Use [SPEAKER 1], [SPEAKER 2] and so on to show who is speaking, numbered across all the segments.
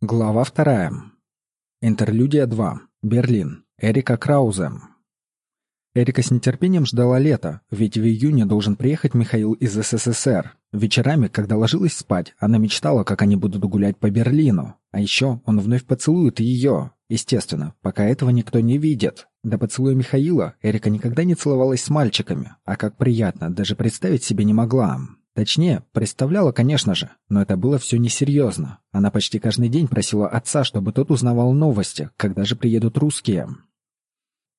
[SPEAKER 1] Глава вторая. Интерлюдия 2. Берлин. Эрика Краузе. Эрика с нетерпением ждала лета, ведь в июне должен приехать Михаил из СССР. Вечерами, когда ложилась спать, она мечтала, как они будут гулять по Берлину. А еще он вновь поцелует ее. Естественно, пока этого никто не видит. До поцелуя Михаила Эрика никогда не целовалась с мальчиками, а как приятно, даже представить себе не могла. Точнее, представляла, конечно же, но это было все несерьезно. Она почти каждый день просила отца, чтобы тот узнавал новости, когда же приедут русские.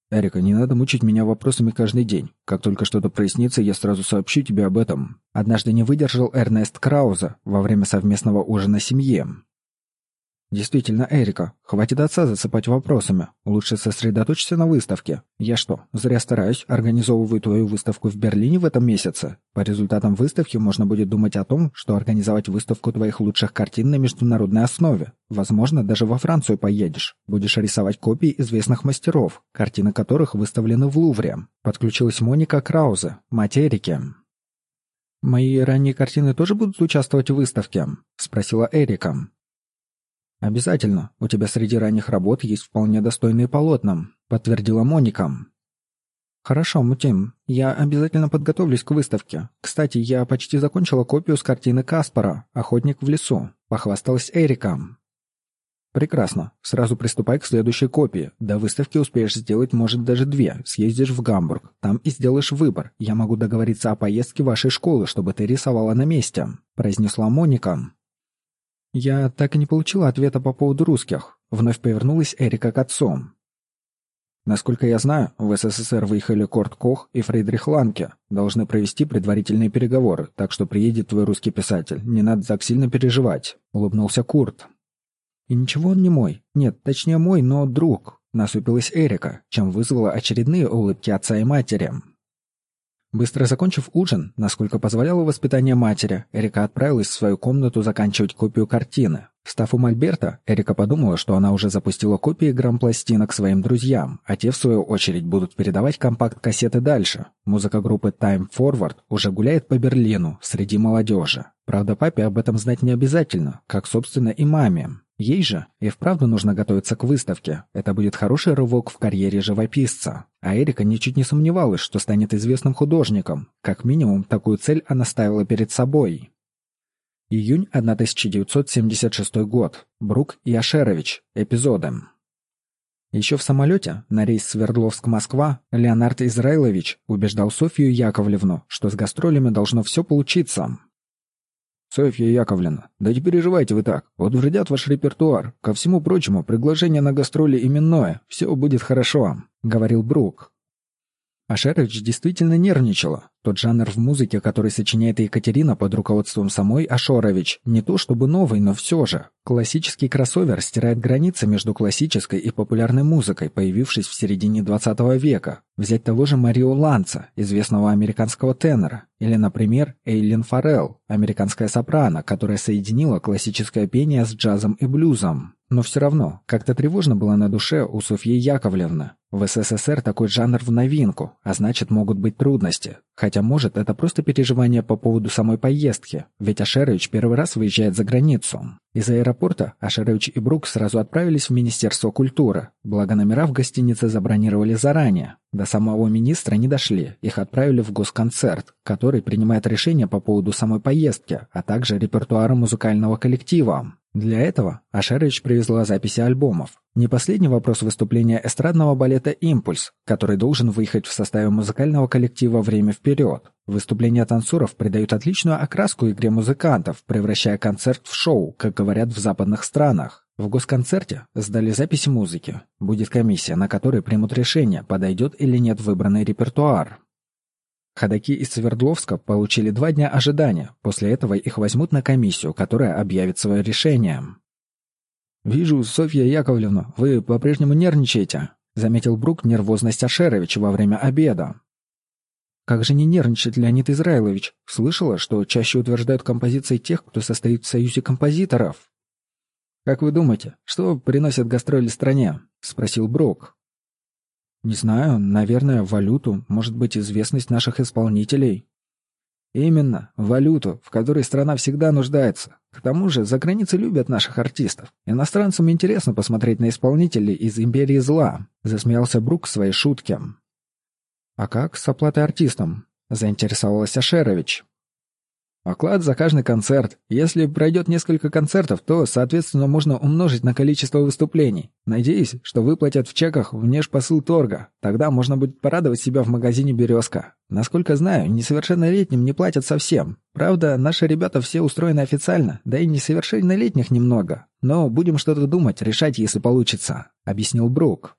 [SPEAKER 1] «Эрика, не надо мучить меня вопросами каждый день. Как только что-то прояснится, я сразу сообщу тебе об этом». Однажды не выдержал Эрнест Крауза во время совместного ужина семьи. «Действительно, Эрика, хватит отца засыпать вопросами. Лучше сосредоточься на выставке. Я что, зря стараюсь, организовываю твою выставку в Берлине в этом месяце? По результатам выставки можно будет думать о том, что организовать выставку твоих лучших картин на международной основе. Возможно, даже во Францию поедешь. Будешь рисовать копии известных мастеров, картины которых выставлены в Лувре». Подключилась Моника Краузе, мать Эрики. «Мои ранние картины тоже будут участвовать в выставке?» – спросила Эрика. «Обязательно. У тебя среди ранних работ есть вполне достойные полотна», — подтвердила Моника. «Хорошо, Мутим. Я обязательно подготовлюсь к выставке. Кстати, я почти закончила копию с картины Каспара «Охотник в лесу», — похвасталась Эрика. «Прекрасно. Сразу приступай к следующей копии. До выставки успеешь сделать, может, даже две. Съездишь в Гамбург. Там и сделаешь выбор. Я могу договориться о поездке вашей школы, чтобы ты рисовала на месте», — произнесла Моника. «Я так и не получила ответа по поводу русских», — вновь повернулась Эрика к отцу. «Насколько я знаю, в СССР выехали Корт Кох и Фридрих Ланке. Должны провести предварительные переговоры, так что приедет твой русский писатель. Не надо так сильно переживать», — улыбнулся Курт. «И ничего он не мой. Нет, точнее мой, но друг», — насупилась Эрика, чем вызвала очередные улыбки отца и матери. Быстро закончив ужин, насколько позволяло воспитание матери, Эрика отправилась в свою комнату заканчивать копию картины. Встав у Мольберта, Эрика подумала, что она уже запустила копии грампластинок своим друзьям, а те, в свою очередь, будут передавать компакт-кассеты дальше. Музыка группы Time Forward уже гуляет по Берлину среди молодежи. Правда, папе об этом знать не обязательно, как, собственно, и маме. Ей же и вправду нужно готовиться к выставке. Это будет хороший рывок в карьере живописца. А Эрика ничуть не сомневалась, что станет известным художником. Как минимум, такую цель она ставила перед собой. Июнь 1976 год. Брук и Ашерович. Эпизоды. Еще в самолете, на рейс Свердловск-Москва, Леонард Израилович убеждал Софию Яковлевну, что с гастролями должно все получиться. «Софья Яковлевна, да не переживайте вы так. Подтвердят ваш репертуар. Ко всему прочему, приглашение на гастроли именное. Все будет хорошо», — говорил Брук. А Шерридж действительно нервничала. Тот жанр в музыке, который сочиняет Екатерина под руководством самой Ашорович, не то чтобы новый, но все же. Классический кроссовер стирает границы между классической и популярной музыкой, появившись в середине 20 века. Взять того же Марио Ланца, известного американского тенора, или, например, Эйлин Фаррелл, американская сопрано, которая соединила классическое пение с джазом и блюзом. Но все равно, как-то тревожно было на душе у Софьи Яковлевны. В СССР такой жанр в новинку, а значит могут быть трудности. Хотя, может, это просто переживание по поводу самой поездки, ведь Ашерович первый раз выезжает за границу. Из аэропорта Ашерович и Брук сразу отправились в Министерство культуры, благо номера в гостинице забронировали заранее. До самого министра не дошли, их отправили в госконцерт, который принимает решение по поводу самой поездки, а также репертуара музыкального коллектива. Для этого Ашерович привезла записи альбомов. Не последний вопрос выступления эстрадного балета «Импульс», который должен выехать в составе музыкального коллектива «Время вперед». Выступления танцоров придают отличную окраску игре музыкантов, превращая концерт в шоу, как говорят в западных странах. В госконцерте сдали записи музыки. Будет комиссия, на которой примут решение, подойдет или нет выбранный репертуар. Ходаки из Свердловска получили два дня ожидания. После этого их возьмут на комиссию, которая объявит свое решение. «Вижу, Софья Яковлевна, вы по-прежнему нервничаете», заметил Брук нервозность Ашеровича во время обеда. «Как же не нервничать, Леонид Израилович? Слышала, что чаще утверждают композиции тех, кто состоит в союзе композиторов?» «Как вы думаете, что приносят гастроли стране?» — спросил Брук. Не знаю, наверное, валюту, может быть, известность наших исполнителей. Именно, валюту, в которой страна всегда нуждается. К тому же, за границей любят наших артистов. Иностранцам интересно посмотреть на исполнителей из империи зла. Засмеялся Брук своей шутке. А как с оплатой артистам? Заинтересовалась Ашерович. Оклад за каждый концерт. Если пройдет несколько концертов, то, соответственно, можно умножить на количество выступлений. Надеюсь, что выплатят в чеках внешпосыл торга. Тогда можно будет порадовать себя в магазине «Березка». Насколько знаю, несовершеннолетним не платят совсем. Правда, наши ребята все устроены официально, да и несовершеннолетних немного. Но будем что-то думать, решать, если получится», — объяснил Брук.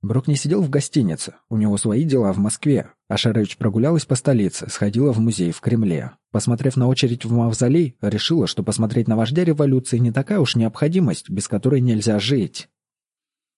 [SPEAKER 1] Брук не сидел в гостинице, у него свои дела в Москве, а Шарович прогулялась по столице, сходила в музей в Кремле. Посмотрев на очередь в мавзолей, решила, что посмотреть на вождя революции не такая уж необходимость, без которой нельзя жить.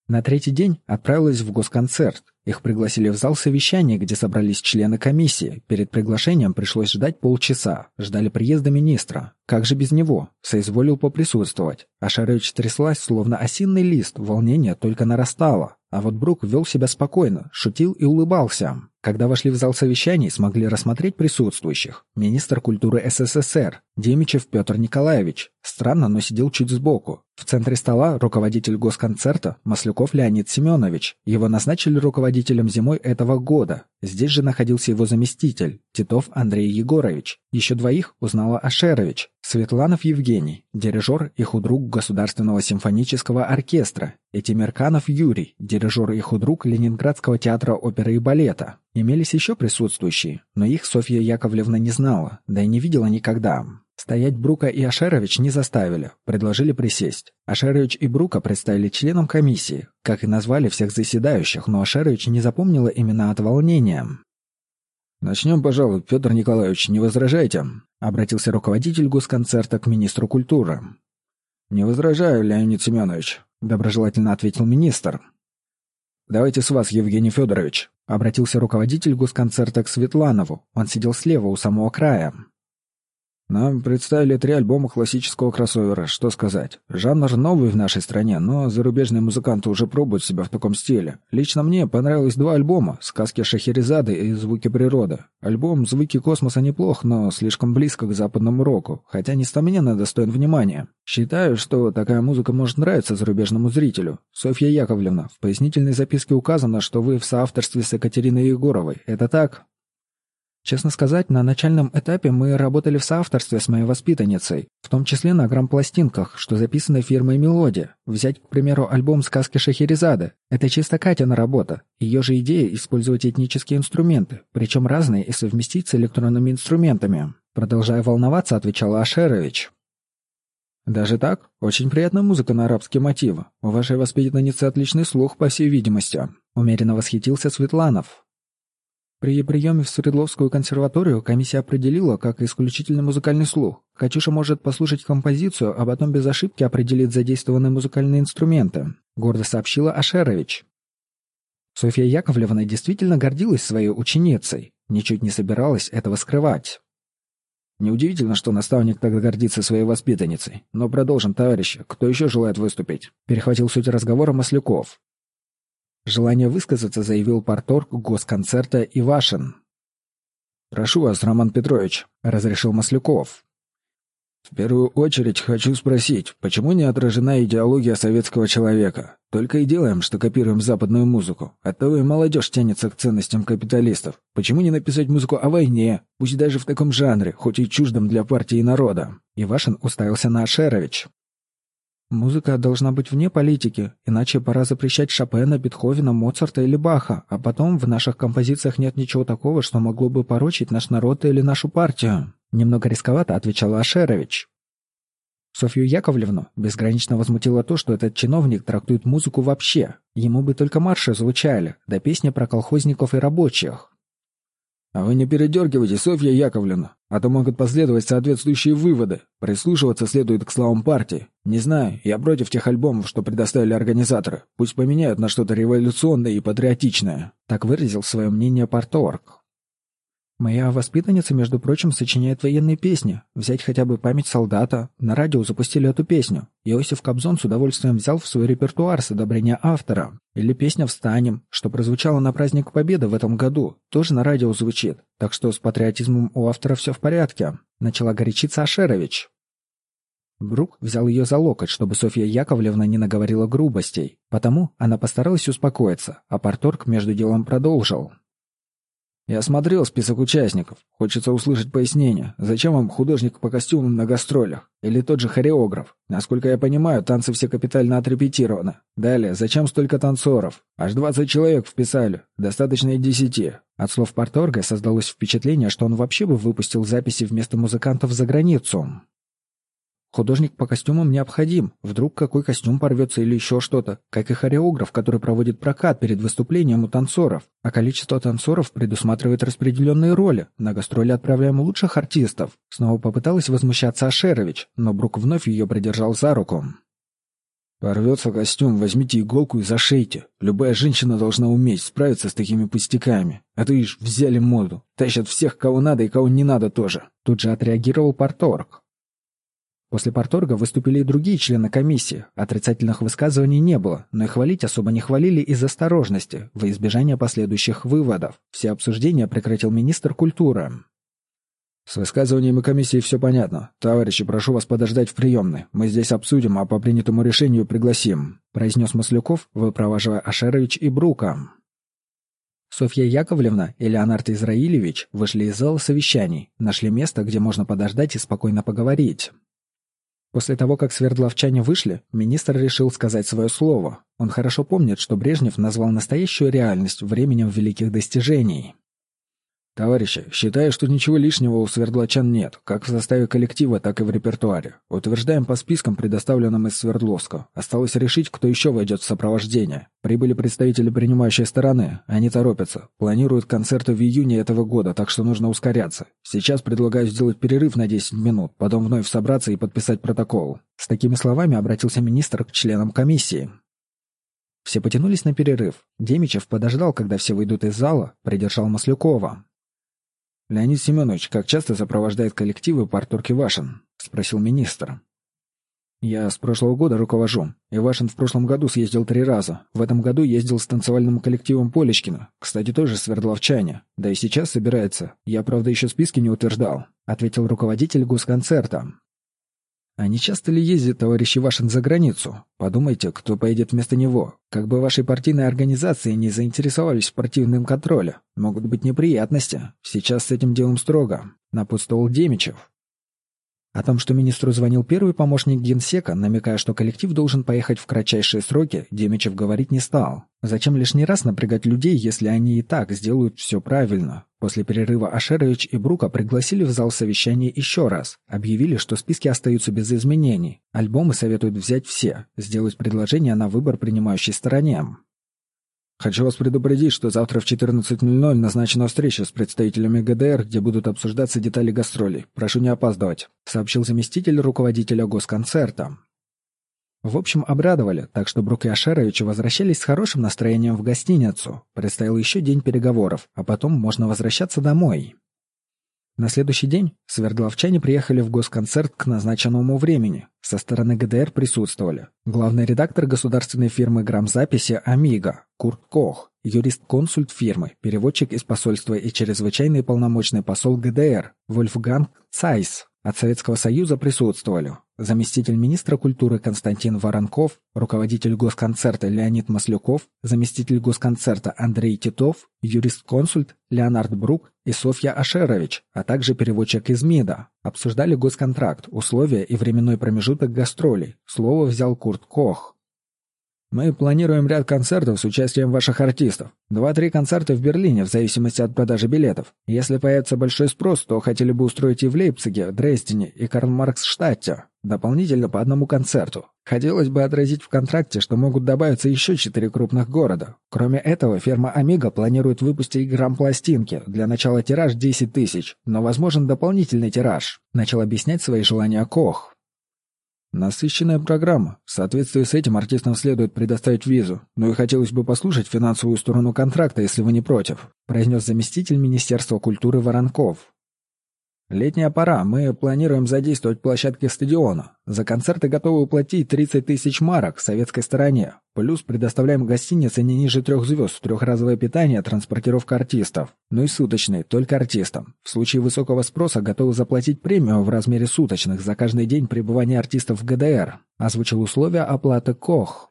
[SPEAKER 1] На третий день отправилась в госконцерт. Их пригласили в зал совещания, где собрались члены комиссии. Перед приглашением пришлось ждать полчаса. Ждали приезда министра. Как же без него? Соизволил поприсутствовать. А Шарович тряслась, словно осинный лист, волнение только нарастало. А вот Брук вел себя спокойно, шутил и улыбался. Когда вошли в зал совещаний, смогли рассмотреть присутствующих. Министр культуры СССР, Демичев Петр Николаевич. Странно, но сидел чуть сбоку. В центре стола руководитель госконцерта Маслюков Леонид Семенович. Его назначили руководителем зимой этого года. Здесь же находился его заместитель, Титов Андрей Егорович. Еще двоих узнала Ашерович, Светланов Евгений, дирижер и худрук Государственного симфонического оркестра, и Тимирканов Юрий, дирижер и худрук Ленинградского театра оперы и балета. Имелись еще присутствующие, но их Софья Яковлевна не знала, да и не видела никогда. Стоять Брука и Ашерович не заставили, предложили присесть. Ашерович и Брука представили членам комиссии, как и назвали всех заседающих, но Ашерович не запомнила имена от волнения. «Начнем, пожалуй, Петр Николаевич, не возражайте», — обратился руководитель госконцерта к министру культуры. «Не возражаю, Леонид Семенович», — доброжелательно ответил министр. «Давайте с вас, Евгений Федорович», — обратился руководитель госконцерта к Светланову. Он сидел слева у самого края. Нам представили три альбома классического кроссовера, что сказать. Жанр новый в нашей стране, но зарубежные музыканты уже пробуют себя в таком стиле. Лично мне понравилось два альбома «Сказки Шахерезады» и «Звуки природы». Альбом «Звуки космоса» неплох, но слишком близко к западному року, хотя несомненно достоин внимания. Считаю, что такая музыка может нравиться зарубежному зрителю. Софья Яковлевна, в пояснительной записке указано, что вы в соавторстве с Екатериной Егоровой. Это так? Честно сказать, на начальном этапе мы работали в соавторстве с моей воспитанницей, в том числе на грампластинках, что записаны фирмой «Мелодия». Взять, к примеру, альбом «Сказки Шахерезады». Это чисто Катина работа. Ее же идея — использовать этнические инструменты, причем разные, и совместить с электронными инструментами. Продолжая волноваться, отвечала Ашерович. «Даже так? Очень приятная музыка на арабские мотивы. У вашей воспитанницы отличный слух, по всей видимости». Умеренно восхитился Светланов. При приеме в Свердловскую консерваторию комиссия определила как исключительный музыкальный слух. Катюша может послушать композицию, а потом без ошибки определить задействованные музыкальные инструменты», — гордо сообщила Ашерович. Софья Яковлевна действительно гордилась своей ученицей, ничуть не собиралась этого скрывать. Неудивительно, что наставник так гордится своей воспитанницей. Но продолжим, товарищи. Кто еще желает выступить? Перехватил суть разговора Масляков. Желание высказаться заявил порторг госконцерта Ивашин. «Прошу вас, Роман Петрович», — разрешил Масляков. «В первую очередь хочу спросить, почему не отражена идеология советского человека? Только и делаем, что копируем западную музыку. Оттого и молодежь тянется к ценностям капиталистов. Почему не написать музыку о войне, пусть даже в таком жанре, хоть и чуждом для партии и народа?» Ивашин уставился на Ашерович. Музыка должна быть вне политики, иначе пора запрещать Шопена, Бетховена, Моцарта или Баха, а потом в наших композициях нет ничего такого, что могло бы порочить наш народ или нашу партию. Немного рисковато отвечала Ашерович. Софью Яковлевну безгранично возмутило то, что этот чиновник трактует музыку вообще. Ему бы только марши звучали, да песни про колхозников и рабочих. «А вы не передергивайте, Софья Яковлевна, а то могут последовать соответствующие выводы. Прислушиваться следует к словам партии. Не знаю, я против тех альбомов, что предоставили организаторы. Пусть поменяют на что-то революционное и патриотичное». Так выразил свое мнение Парторг. Моя воспитанница, между прочим, сочиняет военные песни. Взять хотя бы «Память солдата». На радио запустили эту песню. Иосиф Кобзон с удовольствием взял в свой репертуар с одобрения автора. Или песня «Встанем», что прозвучало на праздник Победы в этом году, тоже на радио звучит. Так что с патриотизмом у автора все в порядке. Начала горячиться Ашерович. Брук взял ее за локоть, чтобы Софья Яковлевна не наговорила грубостей. Потому она постаралась успокоиться, а Порторг между делом продолжил. Я смотрел список участников. Хочется услышать пояснение. Зачем вам художник по костюмам на гастролях? Или тот же хореограф? Насколько я понимаю, танцы все капитально отрепетированы. Далее, зачем столько танцоров? Аж 20 человек вписали. Достаточно и 10. От слов Порторга создалось впечатление, что он вообще бы выпустил записи вместо музыкантов за границу. Художник по костюмам необходим. Вдруг какой костюм порвется или еще что-то. Как и хореограф, который проводит прокат перед выступлением у танцоров. А количество танцоров предусматривает распределенные роли. На гастроли отправляем лучших артистов. Снова попыталась возмущаться Ашерович, но Брук вновь ее придержал за руку. «Порвется костюм, возьмите иголку и зашейте. Любая женщина должна уметь справиться с такими пустяками. А то ишь взяли моду. Тащат всех, кого надо и кого не надо тоже». Тут же отреагировал Порторг. После порторга выступили и другие члены комиссии. Отрицательных высказываний не было, но и хвалить особо не хвалили из осторожности, во избежание последующих выводов. Все обсуждения прекратил министр культуры. «С высказываниями комиссии все понятно. Товарищи, прошу вас подождать в приемной. Мы здесь обсудим, а по принятому решению пригласим», произнес Маслюков, выпроваживая Ашерович и Брука. Софья Яковлевна и Леонард Израилевич вышли из зала совещаний, нашли место, где можно подождать и спокойно поговорить. После того, как свердловчане вышли, министр решил сказать свое слово. Он хорошо помнит, что Брежнев назвал настоящую реальность временем великих достижений. Товарищи, считаю, что ничего лишнего у свердлочан нет, как в составе коллектива, так и в репертуаре. Утверждаем по спискам, предоставленным из Свердловска. Осталось решить, кто еще войдет в сопровождение. Прибыли представители принимающей стороны. Они торопятся. Планируют концерты в июне этого года, так что нужно ускоряться. Сейчас предлагаю сделать перерыв на 10 минут, потом вновь собраться и подписать протокол. С такими словами обратился министр к членам комиссии. Все потянулись на перерыв. Демичев подождал, когда все выйдут из зала, придержал Маслюкова. «Леонид Семенович, как часто сопровождает коллективы Партур Кивашин?» — спросил министр. «Я с прошлого года руковожу. Ивашин в прошлом году съездил три раза. В этом году ездил с танцевальным коллективом Полечкина. Кстати, тоже свердловчане. Да и сейчас собирается. Я, правда, еще списки не утверждал», — ответил руководитель госконцерта. А не часто ли ездит товарищ Ивашин за границу? Подумайте, кто поедет вместо него. Как бы вашей партийной организации не заинтересовались в спортивном контроле. Могут быть неприятности. Сейчас с этим делом строго. Напутствовал Демичев. О том, что министру звонил первый помощник генсека, намекая, что коллектив должен поехать в кратчайшие сроки, Демичев говорить не стал. Зачем лишний раз напрягать людей, если они и так сделают все правильно? После перерыва Ашерович и Брука пригласили в зал совещания еще раз. Объявили, что списки остаются без изменений. Альбомы советуют взять все, сделать предложение на выбор принимающей стороне. Хочу вас предупредить, что завтра в 14.00 назначена встреча с представителями ГДР, где будут обсуждаться детали гастролей. Прошу не опаздывать», — сообщил заместитель руководителя госконцерта. В общем, обрадовали, так что Брук и Ашерович возвращались с хорошим настроением в гостиницу. Предстоял еще день переговоров, а потом можно возвращаться домой. На следующий день свердловчане приехали в госконцерт к назначенному времени. Со стороны ГДР присутствовали главный редактор государственной фирмы грамзаписи «Амиго» Курт Кох, юрист-консульт фирмы, переводчик из посольства и чрезвычайный полномочный посол ГДР Вольфганг Цайс, от Советского Союза присутствовали заместитель министра культуры Константин Воронков, руководитель госконцерта Леонид Маслюков, заместитель госконцерта Андрей Титов, юрист-консульт Леонард Брук и Софья Ашерович, а также переводчик из МИДа. Обсуждали госконтракт, условия и временной промежуток гастролей. Слово взял Курт Кох. Мы планируем ряд концертов с участием ваших артистов. Два-три концерта в Берлине, в зависимости от продажи билетов. Если появится большой спрос, то хотели бы устроить и в Лейпциге, Дрездене и Карл-Маркс-Штадте. Дополнительно по одному концерту. Хотелось бы отразить в контракте, что могут добавиться еще четыре крупных города. Кроме этого, фирма «Амиго» планирует выпустить грамм-пластинки. Для начала тираж 10 тысяч, но возможен дополнительный тираж. Начал объяснять свои желания Кох. Насыщенная программа. В соответствии с этим артистам следует предоставить визу. Но и хотелось бы послушать финансовую сторону контракта, если вы не против», произнес заместитель Министерства культуры Воронков. Летняя пора, мы планируем задействовать площадки стадиона. За концерты готовы уплатить 30 тысяч марок советской стороне. Плюс предоставляем гостинице не ниже трех звезд, трехразовое питание, транспортировка артистов. Ну и суточные, только артистам. В случае высокого спроса готовы заплатить премию в размере суточных за каждый день пребывания артистов в ГДР. Озвучил условия оплаты КОХ.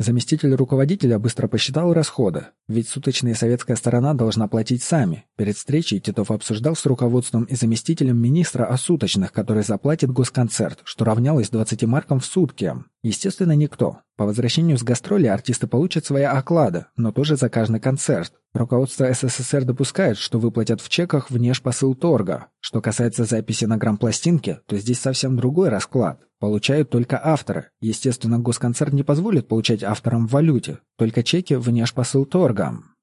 [SPEAKER 1] Заместитель руководителя быстро посчитал расходы, ведь суточная советская сторона должна платить сами. Перед встречей Титов обсуждал с руководством и заместителем министра о суточных, которые заплатит госконцерт, что равнялось 20 маркам в сутки. Естественно, никто. По возвращению с гастроли артисты получат свои оклады, но тоже за каждый концерт. Руководство СССР допускает, что выплатят в чеках внешпосыл торга. Что касается записи на грампластинке, то здесь совсем другой расклад. Получают только авторы. Естественно, госконцерт не позволит получать авторам в валюте, только чеки внешпосыл торгам.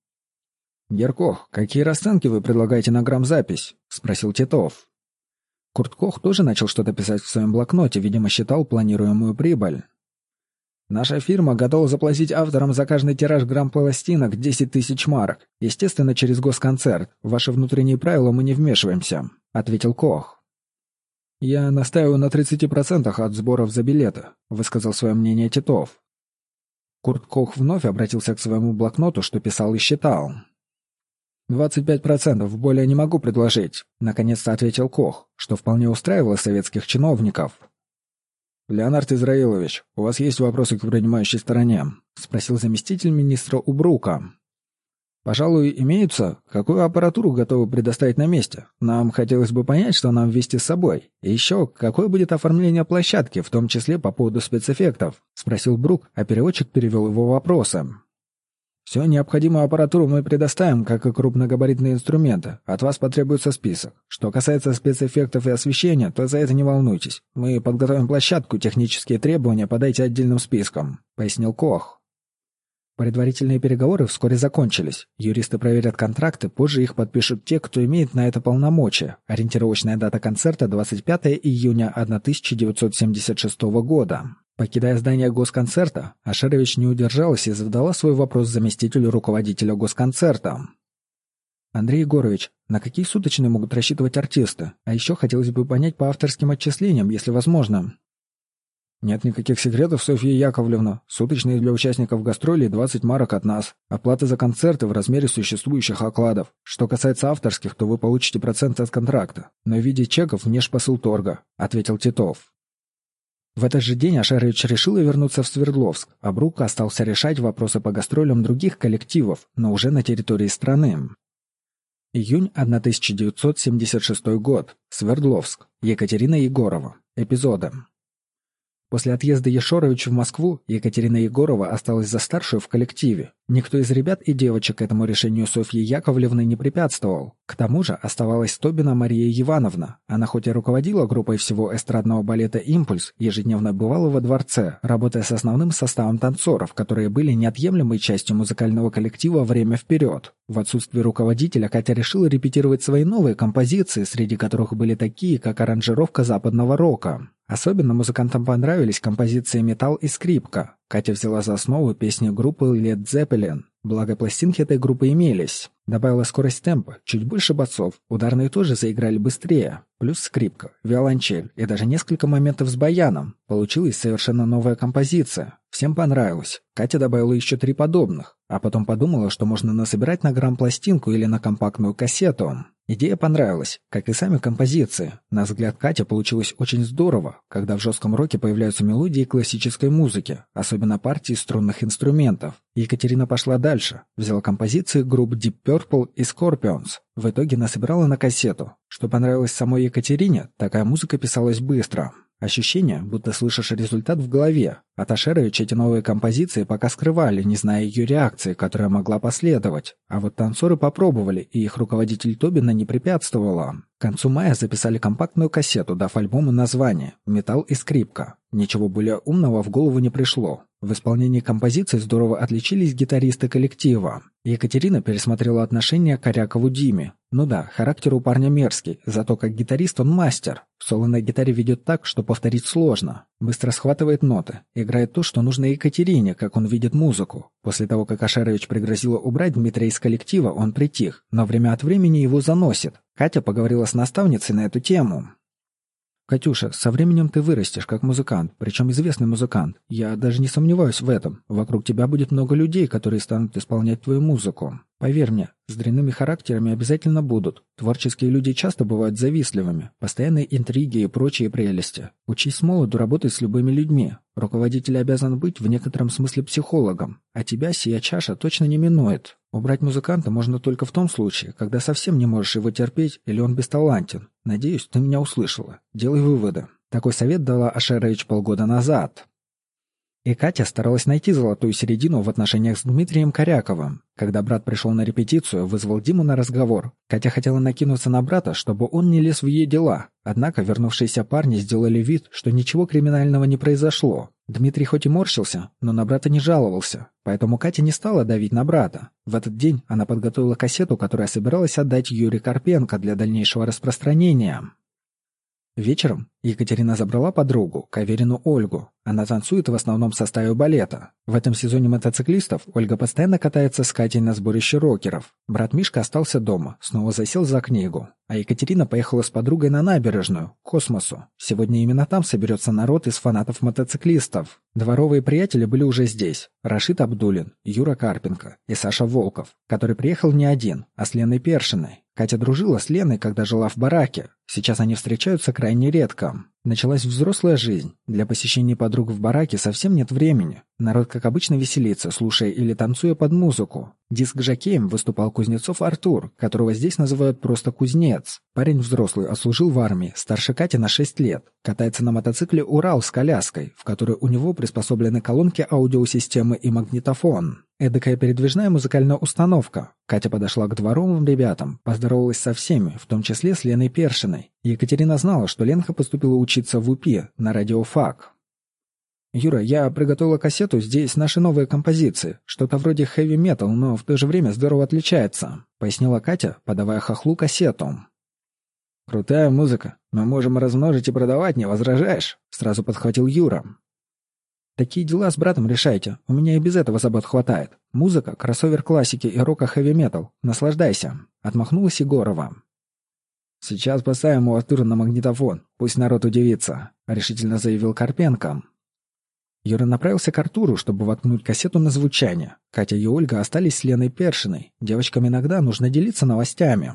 [SPEAKER 1] «Геркох, какие расценки вы предлагаете на грамзапись?» — спросил Титов. Курткох тоже начал что-то писать в своем блокноте, видимо, считал планируемую прибыль. Наша фирма готова заплатить авторам за каждый тираж грамм-пластинок 10 тысяч марок. Естественно, через госконцерт. В ваши внутренние правила мы не вмешиваемся», — ответил Кох. «Я настаиваю на 30% от сборов за билеты», — высказал свое мнение Титов. Курт Кох вновь обратился к своему блокноту, что писал и считал. «Двадцать пять процентов более не могу предложить», — наконец-то ответил Кох, что вполне устраивало советских чиновников. «Леонард Израилович, у вас есть вопросы к принимающей стороне?» — спросил заместитель министра Убрука. Пожалуй, имеются. Какую аппаратуру готовы предоставить на месте? Нам хотелось бы понять, что нам вести с собой. И еще, какое будет оформление площадки, в том числе по поводу спецэффектов?» — спросил Брук, а переводчик перевел его вопросы. «Всю необходимую аппаратуру мы предоставим, как и крупногабаритные инструменты. От вас потребуется список. Что касается спецэффектов и освещения, то за это не волнуйтесь. Мы подготовим площадку, технические требования подайте отдельным списком», — пояснил Кох. Предварительные переговоры вскоре закончились. Юристы проверят контракты, позже их подпишут те, кто имеет на это полномочия. Ориентировочная дата концерта 25 июня 1976 года. Покидая здание госконцерта, Ашерович не удержалась и задала свой вопрос заместителю руководителя госконцерта. «Андрей Егорович, на какие суточные могут рассчитывать артисты? А еще хотелось бы понять по авторским отчислениям, если возможно». «Нет никаких секретов, Софья Яковлевна. Суточные для участников гастролей 20 марок от нас. Оплата за концерты в размере существующих окладов. Что касается авторских, то вы получите процент от контракта. Но в виде чеков внешпосыл торга», — ответил Титов. В этот же день Ашарович решил вернуться в Свердловск, а Брук остался решать вопросы по гастролям других коллективов, но уже на территории страны. Июнь 1976 год. Свердловск. Екатерина Егорова. Эпизоды. После отъезда Ешоровича в Москву Екатерина Егорова осталась за старшую в коллективе. Никто из ребят и девочек этому решению Софьи Яковлевны не препятствовал. К тому же оставалась Тобина Мария Ивановна. Она хоть и руководила группой всего эстрадного балета «Импульс», ежедневно бывала во дворце, работая с основным составом танцоров, которые были неотъемлемой частью музыкального коллектива «Время вперед». В отсутствие руководителя Катя решила репетировать свои новые композиции, среди которых были такие, как аранжировка западного рока. Особенно музыкантам понравились композиции «Металл» и «Скрипка». Катя взяла за основу песни группы Led Zeppelin. Благо, пластинки этой группы имелись. Добавила скорость темпа, чуть больше басов. Ударные тоже заиграли быстрее. Плюс скрипка, виолончель и даже несколько моментов с баяном. Получилась совершенно новая композиция. Всем понравилось. Катя добавила еще три подобных. А потом подумала, что можно насобирать на грамм-пластинку или на компактную кассету. Идея понравилась, как и сами композиции. На взгляд Катя получилось очень здорово, когда в жестком роке появляются мелодии классической музыки, особенно партии струнных инструментов. Екатерина пошла дальше, взяла композиции групп Deep Purple и Scorpions. В итоге насобирала на кассету. Что понравилось самой Екатерине, такая музыка писалась быстро. Ощущение, будто слышишь результат в голове. От Ашеровича эти новые композиции пока скрывали, не зная ее реакции, которая могла последовать. А вот танцоры попробовали, и их руководитель Тобина не препятствовала. К концу мая записали компактную кассету, дав альбому название «Металл и скрипка». Ничего более умного в голову не пришло. В исполнении композиции здорово отличились гитаристы коллектива. Екатерина пересмотрела отношение к Корякову Диме. Ну да, характер у парня мерзкий, зато как гитарист он мастер. Соло на гитаре ведет так, что повторить сложно. Быстро схватывает ноты, играет то, что нужно Екатерине, как он видит музыку. После того, как Ашарович пригрозила убрать Дмитрия из коллектива, он притих, но время от времени его заносит. Катя поговорила с наставницей на эту тему. «Катюша, со временем ты вырастешь как музыкант, причем известный музыкант. Я даже не сомневаюсь в этом. Вокруг тебя будет много людей, которые станут исполнять твою музыку. Поверь мне, с дрянными характерами обязательно будут. Творческие люди часто бывают завистливыми, постоянные интриги и прочие прелести. Учись с молоду работать с любыми людьми. Руководитель обязан быть в некотором смысле психологом, а тебя сия чаша точно не минует. Убрать музыканта можно только в том случае, когда совсем не можешь его терпеть или он бесталантен. Надеюсь, ты меня услышала. Делай выводы. Такой совет дала Ашерович полгода назад. И Катя старалась найти золотую середину в отношениях с Дмитрием Коряковым. Когда брат пришел на репетицию, вызвал Диму на разговор. Катя хотела накинуться на брата, чтобы он не лез в ее дела. Однако вернувшиеся парни сделали вид, что ничего криминального не произошло. Дмитрий хоть и морщился, но на брата не жаловался. Поэтому Катя не стала давить на брата. В этот день она подготовила кассету, которую собиралась отдать Юрию Карпенко для дальнейшего распространения. Вечером Екатерина забрала подругу, Каверину Ольгу. Она танцует в основном в составе балета. В этом сезоне мотоциклистов Ольга постоянно катается с Катей на сборище рокеров. Брат Мишка остался дома, снова засел за книгу. А Екатерина поехала с подругой на набережную, к космосу. Сегодня именно там соберется народ из фанатов мотоциклистов. Дворовые приятели были уже здесь. Рашид Абдулин, Юра Карпенко и Саша Волков, который приехал не один, а с Леной Першиной. Катя дружила с Леной, когда жила в бараке. Сейчас они встречаются крайне редко. Началась взрослая жизнь. Для посещения подруг в бараке совсем нет времени. Народ, как обычно, веселится, слушая или танцуя под музыку. Диск-жокеем выступал Кузнецов Артур, которого здесь называют просто Кузнец. Парень взрослый, отслужил в армии, старше Кати на 6 лет. Катается на мотоцикле «Урал» с коляской, в которой у него приспособлены колонки аудиосистемы и магнитофон. Эдакая передвижная музыкальная установка. Катя подошла к дворовым ребятам, поздоровалась со всеми, в том числе с Леной Першиной. Екатерина знала, что Ленка поступила учиться в УПИ на радиофак. «Юра, я приготовила кассету, здесь наши новые композиции. Что-то вроде хэви-метал, но в то же время здорово отличается», — пояснила Катя, подавая хохлу кассету. «Крутая музыка. Мы можем размножить и продавать, не возражаешь?» — сразу подхватил Юра. Такие дела с братом решайте. У меня и без этого забот хватает. Музыка, кроссовер классики и рока хэви-метал. Наслаждайся. Отмахнулась Егорова. Сейчас поставим у Артура на магнитофон. Пусть народ удивится, решительно заявил Карпенко. Юра направился к Артуру, чтобы воткнуть кассету на звучание. Катя и Ольга остались с Леной Першиной. Девочкам иногда нужно делиться новостями.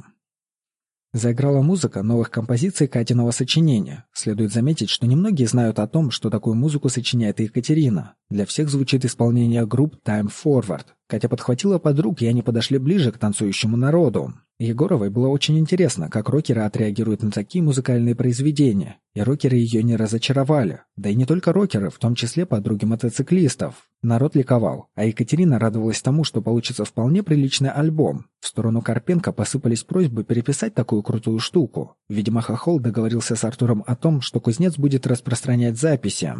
[SPEAKER 1] Заиграла музыка новых композиций Катиного сочинения. Следует заметить, что немногие знают о том, что такую музыку сочиняет Екатерина. Для всех звучит исполнение групп Time Forward. Катя подхватила подруг, и они подошли ближе к танцующему народу. Егоровой было очень интересно, как рокеры отреагируют на такие музыкальные произведения. И рокеры ее не разочаровали. Да и не только рокеры, в том числе подруги мотоциклистов. Народ ликовал, а Екатерина радовалась тому, что получится вполне приличный альбом. В сторону Карпенко посыпались просьбы переписать такую крутую штуку. Видимо, Хохол договорился с Артуром о том, что кузнец будет распространять записи.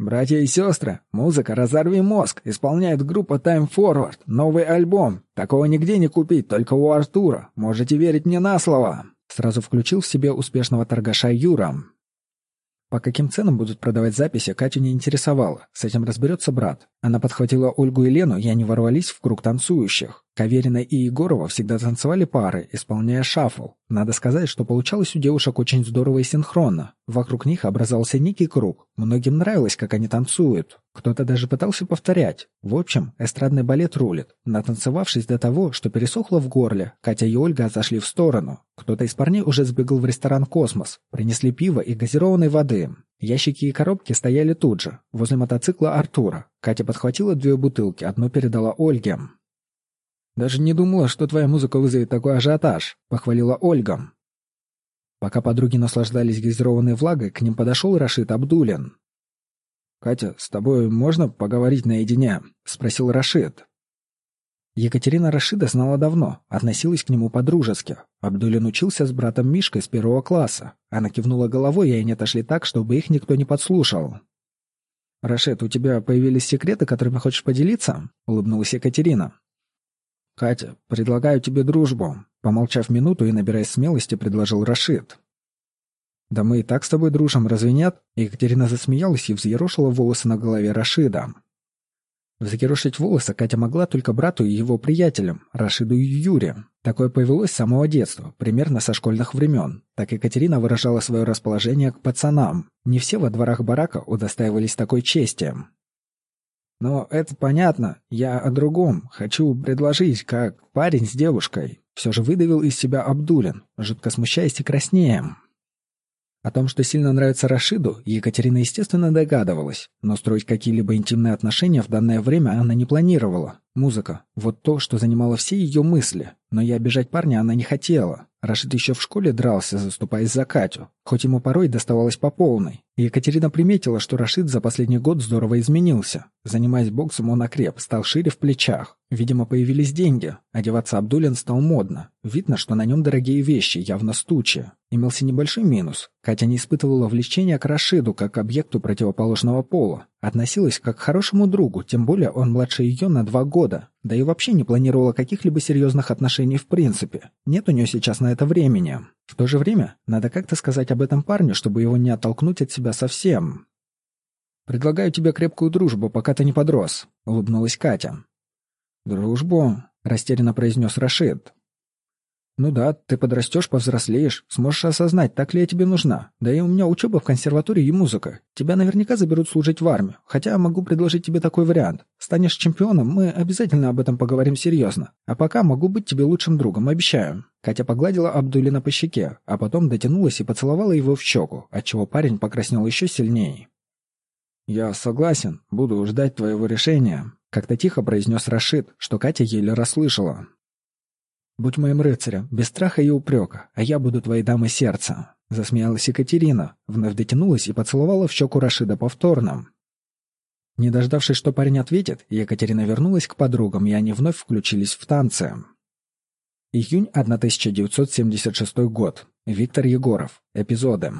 [SPEAKER 1] Братья и сестры, музыка «Разорви мозг» исполняет группа Time Forward, новый альбом. Такого нигде не купить, только у Артура. Можете верить мне на слово. Сразу включил в себе успешного торгаша Юра. По каким ценам будут продавать записи, Катю не интересовало. С этим разберется брат. Она подхватила Ольгу и Лену, и они ворвались в круг танцующих. Каверина и Егорова всегда танцевали пары, исполняя шафл. Надо сказать, что получалось у девушек очень здорово и синхронно. Вокруг них образовался некий круг. Многим нравилось, как они танцуют. Кто-то даже пытался повторять. В общем, эстрадный балет рулит. Натанцевавшись до того, что пересохло в горле, Катя и Ольга отошли в сторону. Кто-то из парней уже сбегал в ресторан «Космос». Принесли пиво и газированной воды. Ящики и коробки стояли тут же, возле мотоцикла Артура. Катя подхватила две бутылки, одну передала Ольге. «Даже не думала, что твоя музыка вызовет такой ажиотаж», — похвалила Ольга. Пока подруги наслаждались газированной влагой, к ним подошел Рашид Абдулин. «Катя, с тобой можно поговорить наедине?» — спросил Рашид. Екатерина Рашида знала давно, относилась к нему по-дружески. Абдулин учился с братом Мишкой с первого класса. Она кивнула головой, и они отошли так, чтобы их никто не подслушал. «Рашид, у тебя появились секреты, которыми хочешь поделиться?» — улыбнулась Екатерина. «Катя, предлагаю тебе дружбу», — помолчав минуту и набираясь смелости, предложил Рашид. «Да мы и так с тобой дружим, разве нет?» Екатерина засмеялась и взъерошила волосы на голове Рашида. Взъерошить волосы Катя могла только брату и его приятелям, Рашиду и Юре. Такое повелось с самого детства, примерно со школьных времен. Так Екатерина выражала свое расположение к пацанам. Не все во дворах барака удостаивались такой чести. «Но это понятно. Я о другом. Хочу предложить, как парень с девушкой». Все же выдавил из себя Абдулин, жутко смущаясь и краснеем. О том, что сильно нравится Рашиду, Екатерина, естественно, догадывалась, но строить какие-либо интимные отношения в данное время она не планировала. Музыка — вот то, что занимало все ее мысли, но и обижать парня она не хотела. Рашид еще в школе дрался, заступаясь за Катю, хоть ему порой доставалось по полной. Екатерина приметила, что Рашид за последний год здорово изменился. Занимаясь боксом, он окреп, стал шире в плечах. Видимо, появились деньги. Одеваться Абдулин стал модно. Видно, что на нем дорогие вещи, явно стучи. Имелся небольшой минус. Катя не испытывала влечения к Рашиду как к объекту противоположного пола. Относилась как к хорошему другу, тем более он младше ее на два года. Да и вообще не планировала каких-либо серьезных отношений в принципе. Нет у нее сейчас на это времени. В то же время, надо как-то сказать об этом парню, чтобы его не оттолкнуть от себя совсем. «Предлагаю тебе крепкую дружбу, пока ты не подрос», — улыбнулась Катя. «Дружбу?» — растерянно произнес Рашид. «Ну да, ты подрастешь, повзрослеешь, сможешь осознать, так ли я тебе нужна. Да и у меня учеба в консерватории и музыка. Тебя наверняка заберут служить в армию. Хотя могу предложить тебе такой вариант. Станешь чемпионом, мы обязательно об этом поговорим серьезно. А пока могу быть тебе лучшим другом, обещаю». Катя погладила Абдулина по щеке, а потом дотянулась и поцеловала его в щеку, отчего парень покраснел еще сильнее. «Я согласен, буду ждать твоего решения», — как-то тихо произнес Рашид, что Катя еле расслышала. «Будь моим рыцарем, без страха и упрека, а я буду твоей дамой сердца», — засмеялась Екатерина, вновь дотянулась и поцеловала в щеку Рашида повторно. Не дождавшись, что парень ответит, Екатерина вернулась к подругам, и они вновь включились в танцы. Июнь 1976 год. Виктор Егоров. Эпизоды.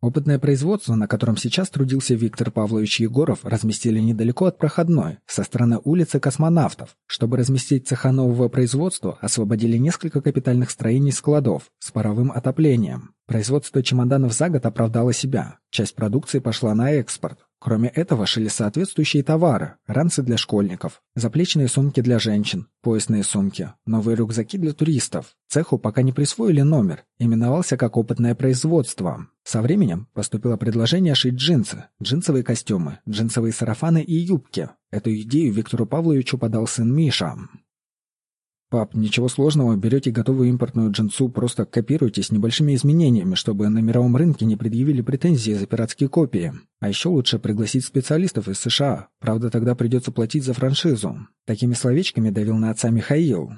[SPEAKER 1] Опытное производство, на котором сейчас трудился Виктор Павлович Егоров, разместили недалеко от проходной, со стороны улицы космонавтов. Чтобы разместить цеха нового производства, освободили несколько капитальных строений складов с паровым отоплением. Производство чемоданов за год оправдало себя. Часть продукции пошла на экспорт. Кроме этого, шили соответствующие товары, ранцы для школьников, заплечные сумки для женщин, поясные сумки, новые рюкзаки для туристов. Цеху пока не присвоили номер, именовался как опытное производство. Со временем поступило предложение шить джинсы, джинсовые костюмы, джинсовые сарафаны и юбки. Эту идею Виктору Павловичу подал сын Миша. «Пап, ничего сложного, берете готовую импортную джинсу, просто копируйте с небольшими изменениями, чтобы на мировом рынке не предъявили претензии за пиратские копии. А еще лучше пригласить специалистов из США, правда тогда придется платить за франшизу». Такими словечками давил на отца Михаил.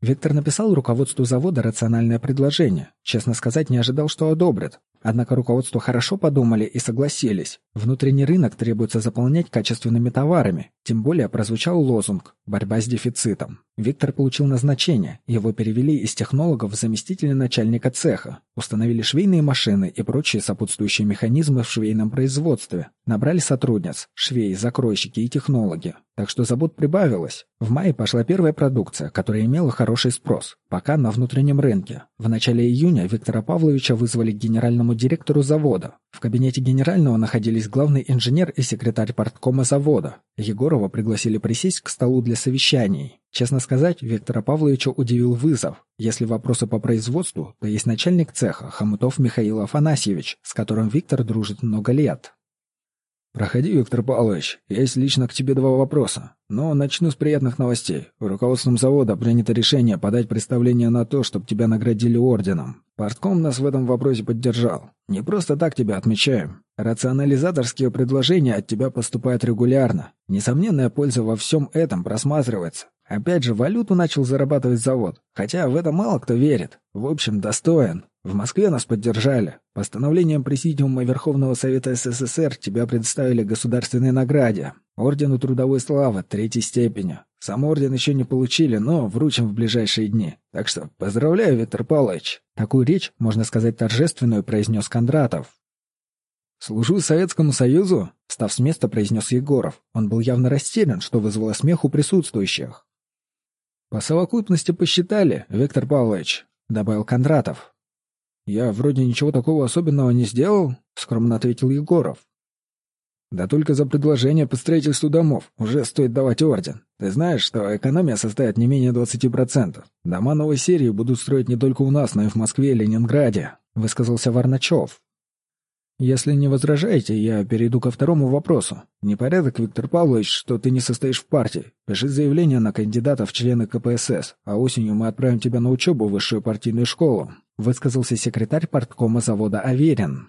[SPEAKER 1] Виктор написал руководству завода рациональное предложение. Честно сказать, не ожидал, что одобрят. Однако руководство хорошо подумали и согласились. Внутренний рынок требуется заполнять качественными товарами. Тем более прозвучал лозунг «Борьба с дефицитом». Виктор получил назначение. Его перевели из технологов в заместителя начальника цеха. Установили швейные машины и прочие сопутствующие механизмы в швейном производстве. Набрали сотрудниц, швеи, закройщики и технологи. Так что забот прибавилось. В мае пошла первая продукция, которая имела хороший спрос. Пока на внутреннем рынке. В начале июня Виктора Павловича вызвали к генеральному директору завода. В кабинете генерального находились главный инженер и секретарь порткома завода. Егорова пригласили присесть к столу для совещаний. Честно сказать, Виктора Павловича удивил вызов. Если вопросы по производству, то есть начальник цеха Хомутов Михаил Афанасьевич, с которым Виктор дружит много лет. «Проходи, Виктор Павлович. Есть лично к тебе два вопроса. Но начну с приятных новостей. Руководством завода принято решение подать представление на то, чтобы тебя наградили орденом. Портком нас в этом вопросе поддержал. Не просто так тебя отмечаем. Рационализаторские предложения от тебя поступают регулярно. Несомненная польза во всем этом просматривается. Опять же, валюту начал зарабатывать завод. Хотя в это мало кто верит. В общем, достоин. В Москве нас поддержали. Постановлением Президиума Верховного Совета СССР тебя представили государственной награде. Ордену Трудовой Славы третьей степени.
[SPEAKER 2] Сам орден еще не получили, но вручим в ближайшие дни. Так что поздравляю, Виктор Павлович!»
[SPEAKER 1] Такую речь, можно сказать, торжественную, произнес Кондратов.
[SPEAKER 2] «Служу Советскому Союзу!»
[SPEAKER 1] — став с места, произнес Егоров. Он был явно растерян, что вызвало смех у присутствующих.
[SPEAKER 2] «По совокупности посчитали, Виктор Павлович», — добавил Кондратов. «Я вроде ничего такого особенного не сделал», — скромно ответил Егоров. Да только за предложение по строительству домов уже стоит давать орден. Ты знаешь, что экономия составит не менее 20%. Дома новой серии будут строить не только у нас, но и в Москве и Ленинграде», — высказался Варначев. «Если не возражаете, я перейду ко второму вопросу. Непорядок, Виктор Павлович, что ты не состоишь в партии. Пиши заявление на кандидата в члены КПСС, а осенью мы отправим тебя на учебу в высшую партийную школу», — высказался секретарь парткома завода «Аверин».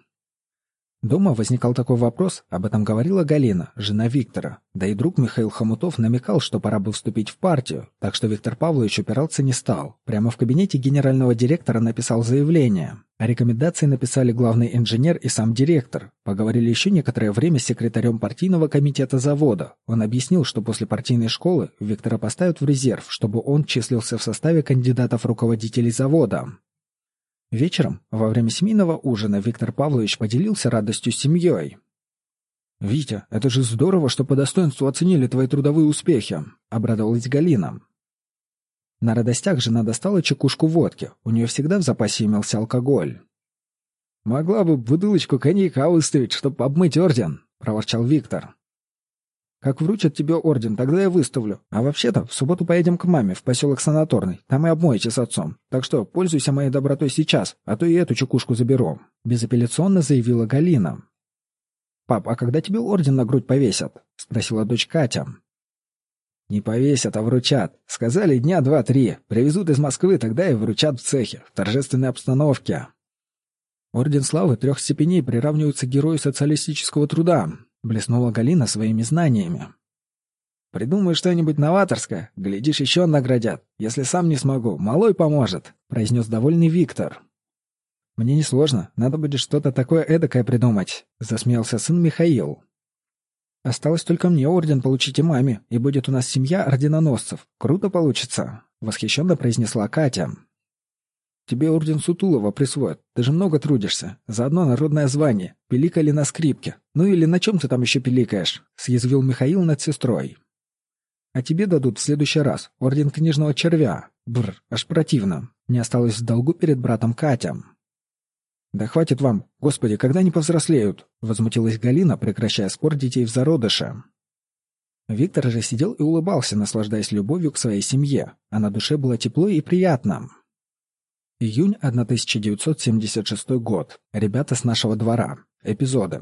[SPEAKER 2] Дома возникал такой вопрос, об этом говорила Галина, жена Виктора. Да и друг Михаил Хомутов намекал, что пора бы вступить в партию, так что Виктор Павлович упираться не стал. Прямо в кабинете генерального директора написал заявление. А рекомендации написали главный инженер и сам директор. Поговорили еще некоторое время с секретарем партийного комитета завода. Он объяснил, что после партийной школы Виктора поставят в резерв, чтобы он числился в составе кандидатов руководителей завода. Вечером, во время семейного ужина, Виктор Павлович поделился радостью с семьей. «Витя, это же здорово, что по достоинству оценили твои трудовые успехи», — обрадовалась Галина. На радостях жена достала чекушку водки, у нее всегда в запасе имелся алкоголь. «Могла бы бутылочку коньяка выставить, чтобы обмыть орден», — проворчал Виктор.
[SPEAKER 1] Как вручат тебе орден, тогда я выставлю. А вообще-то, в субботу поедем к маме в поселок Санаторный. Там и обмоете с отцом. Так что пользуйся моей добротой сейчас, а то и эту чекушку заберу», — безапелляционно заявила Галина. «Пап, а когда тебе орден на грудь повесят?» — спросила дочь Катя.
[SPEAKER 2] «Не повесят, а вручат. Сказали дня два-три. Привезут из Москвы, тогда и вручат в цехе, в торжественной обстановке».
[SPEAKER 1] Орден славы трех степеней приравнивается к герою социалистического труда, Блеснула Галина своими знаниями.
[SPEAKER 2] «Придумай что-нибудь новаторское, глядишь, еще наградят. Если сам не смогу, малой поможет», — произнес довольный Виктор.
[SPEAKER 1] «Мне несложно, надо будет что-то такое эдакое придумать», — засмеялся сын Михаил. «Осталось только мне орден получить и маме, и будет у нас семья орденоносцев. Круто получится», — восхищенно произнесла Катя. Тебе орден Сутулова присвоят. Ты же много трудишься. Заодно народное звание. Пиликали на скрипке. Ну или на чем ты там еще пиликаешь?» — съязвил Михаил над сестрой. «А тебе дадут в следующий раз. Орден книжного червя. Бр, аж противно. Не осталось в долгу перед братом Катя». «Да хватит вам! Господи, когда они повзрослеют?» — возмутилась Галина, прекращая спор детей в зародыше. Виктор же сидел и улыбался, наслаждаясь любовью к своей семье, а на душе было тепло и приятно. Июнь 1976 год. Ребята с нашего двора. Эпизоды.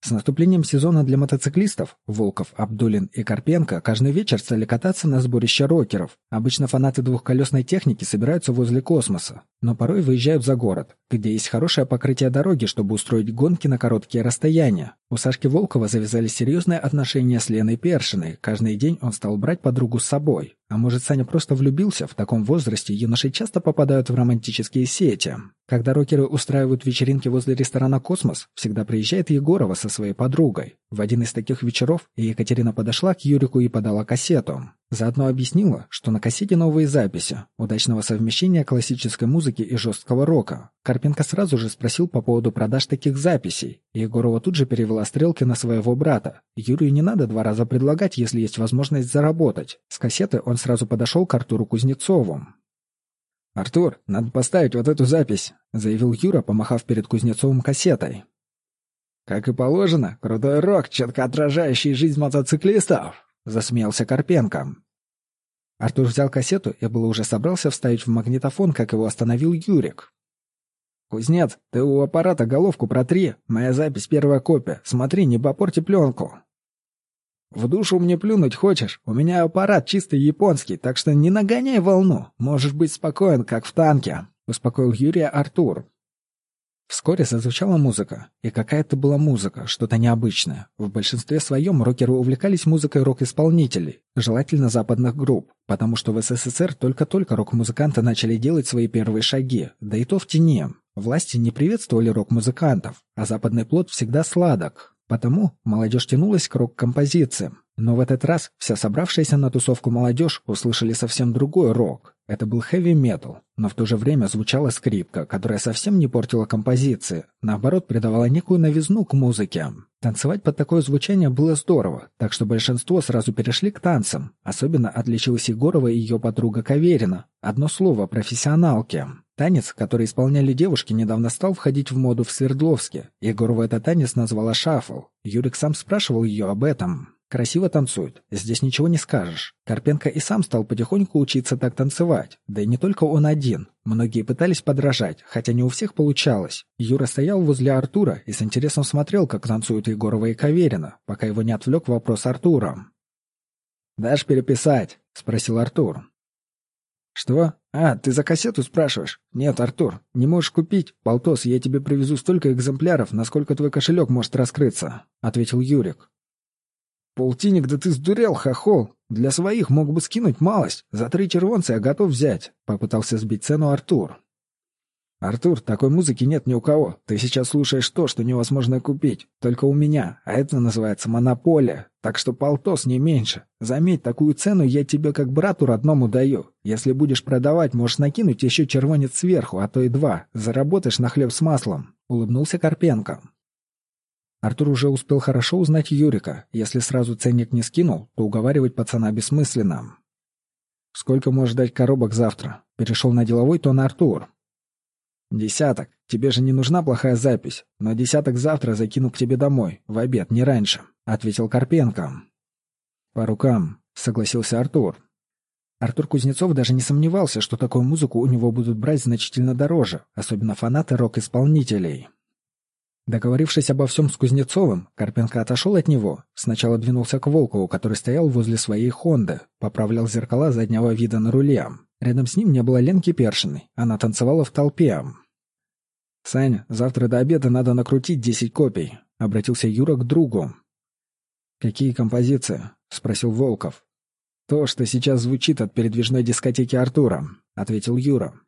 [SPEAKER 1] С наступлением сезона для мотоциклистов Волков, Абдулин и Карпенко каждый вечер стали кататься на сборище рокеров. Обычно фанаты двухколесной техники собираются возле космоса, но порой выезжают за город, где есть хорошее покрытие дороги, чтобы устроить гонки на короткие расстояния. У Сашки Волкова завязались серьезные отношения с Леной Першиной. Каждый день он стал брать подругу с собой. А может, Саня просто влюбился? В таком возрасте юноши часто попадают в романтические сети. Когда рокеры устраивают вечеринки возле ресторана «Космос», всегда приезжает Егорова со своей подругой. В один из таких вечеров Екатерина подошла к Юрику и подала кассету. Заодно объяснила, что на кассете новые записи, удачного совмещения классической музыки и жесткого рока. Карпенко сразу же спросил по поводу продаж таких записей. Егорова тут же перевела стрелки на своего брата. Юрию не надо два раза предлагать, если есть возможность заработать. С кассеты он сразу подошел к Артуру Кузнецову.
[SPEAKER 2] «Артур, надо поставить вот эту запись», — заявил Юра, помахав перед Кузнецовым кассетой. «Как и положено, крутой рок, четко отражающий жизнь мотоциклистов», — засмеялся Карпенко.
[SPEAKER 1] Артур взял кассету и было уже собрался вставить в магнитофон, как его остановил Юрик.
[SPEAKER 2] «Кузнец, ты у аппарата головку протри. Моя запись первая копия. Смотри, не попорти пленку». «В душу мне плюнуть хочешь? У меня аппарат чисто японский, так что не нагоняй волну. Можешь быть спокоен, как в танке», — успокоил Юрия Артур.
[SPEAKER 1] Вскоре зазвучала музыка. И какая-то была музыка, что-то необычное. В большинстве своем рокеры увлекались музыкой рок-исполнителей, желательно западных групп, потому что в СССР только-только рок-музыканты начали делать свои первые шаги, да и то в тени. Власти не приветствовали рок-музыкантов, а западный плод всегда сладок. Потому молодежь тянулась к рок-композициям. Но в этот раз вся собравшаяся на тусовку молодежь услышали совсем другой рок. Это был хэви-метал, но в то же время звучала скрипка, которая совсем не портила композиции, наоборот, придавала некую новизну к музыке. Танцевать под такое звучание было здорово, так что большинство сразу перешли к танцам. Особенно отличилась Егорова и ее подруга Каверина. Одно слово – профессионалки. Танец, который исполняли девушки, недавно стал входить в моду в Свердловске. Егорова этот танец назвала шафл. Юрик сам спрашивал ее об этом. Красиво танцует, здесь ничего не скажешь. Карпенко и сам стал потихоньку учиться так танцевать. Да и не только он один. Многие пытались подражать, хотя не у всех получалось. Юра стоял возле Артура и с интересом смотрел, как танцуют Егорова и Каверина, пока его не отвлек вопрос Артура. «Дашь переписать?» — спросил Артур. «Что? А, ты за кассету спрашиваешь? Нет, Артур, не можешь купить. Полтос, я тебе привезу столько экземпляров, насколько твой кошелек может раскрыться», — ответил Юрик. «Полтинник, да ты сдурел, хохол! Для своих мог бы скинуть малость. За три червонца я готов взять», — попытался сбить цену Артур. «Артур, такой музыки нет ни у кого. Ты сейчас слушаешь то, что невозможно купить. Только у меня. А это называется монополия. Так что полтос не меньше. Заметь, такую цену я тебе как брату родному даю. Если будешь продавать, можешь накинуть еще червонец сверху, а то и два. Заработаешь на хлеб с маслом», — улыбнулся Карпенко. Артур уже успел хорошо узнать Юрика. Если сразу ценник не скинул, то уговаривать пацана бессмысленно. «Сколько можешь дать коробок завтра?» Перешел на деловой тон Артур. «Десяток. Тебе же не нужна плохая запись. Но десяток завтра закину к тебе домой. В обед, не раньше», — ответил Карпенко. «По рукам», — согласился Артур. Артур Кузнецов даже не сомневался, что такую музыку у него будут брать значительно дороже, особенно фанаты рок-исполнителей. Договорившись обо всем с Кузнецовым, Карпенко отошел от него. Сначала двинулся к Волкову, который стоял возле своей «Хонды», поправлял зеркала заднего вида на руле. Рядом с ним не было Ленки Першиной. Она танцевала в толпе. «Сань, завтра до обеда надо накрутить десять копий», — обратился Юра к другу. «Какие композиции?» — спросил Волков. «То, что сейчас звучит от передвижной дискотеки Артура», — ответил Юра.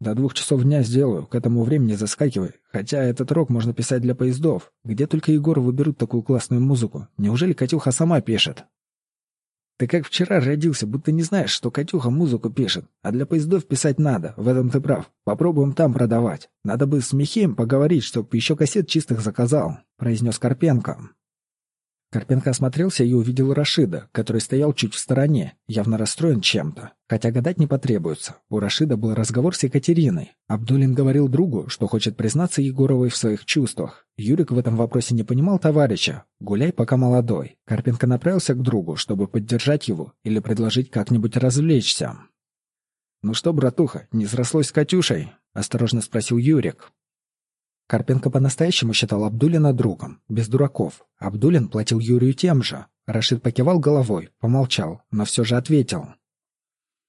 [SPEAKER 1] До двух часов дня сделаю, к этому времени заскакивай. Хотя этот рок можно писать для поездов. Где только Егору выберут такую классную музыку? Неужели Катюха сама пишет? Ты как вчера родился, будто не знаешь, что Катюха музыку пишет. А для поездов писать надо, в этом ты прав. Попробуем там продавать. Надо бы с Михеем поговорить, чтоб еще кассет чистых заказал», — произнес Карпенко. Карпенко осмотрелся и увидел Рашида, который стоял чуть в стороне, явно расстроен чем-то. Хотя гадать не потребуется. У Рашида был разговор с Екатериной. Абдулин говорил другу, что хочет признаться Егоровой в своих чувствах. Юрик в этом вопросе не понимал товарища. Гуляй, пока молодой. Карпенко направился к другу, чтобы поддержать его или предложить как-нибудь развлечься. «Ну что, братуха, не срослось с Катюшей?» — осторожно спросил Юрик. Карпенко по-настоящему считал Абдулина другом, без дураков. Абдулин платил Юрию тем же. Рашид покивал головой, помолчал, но все же ответил.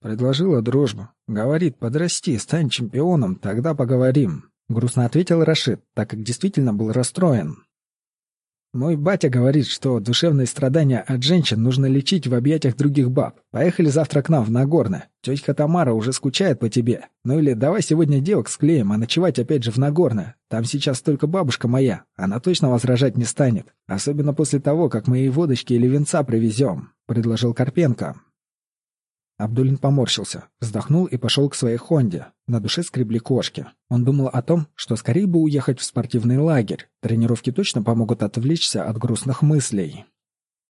[SPEAKER 1] «Предложила дружбу. Говорит, подрасти, стань чемпионом, тогда поговорим», — грустно ответил Рашид, так как действительно был расстроен. Мой батя говорит, что душевные страдания от женщин нужно лечить в объятиях других баб. Поехали завтра к нам в Нагорное. Тетя Тамара уже скучает по тебе. Ну или давай сегодня девок склеим, а ночевать опять же в Нагорное. Там сейчас только бабушка моя. Она точно возражать не станет. Особенно после того, как мы ей водочки или венца привезем», — предложил Карпенко. Абдулин поморщился, вздохнул и пошел к своей «Хонде». На душе скребли кошки. Он думал о том, что скорее бы уехать в спортивный лагерь. Тренировки точно помогут отвлечься от грустных мыслей.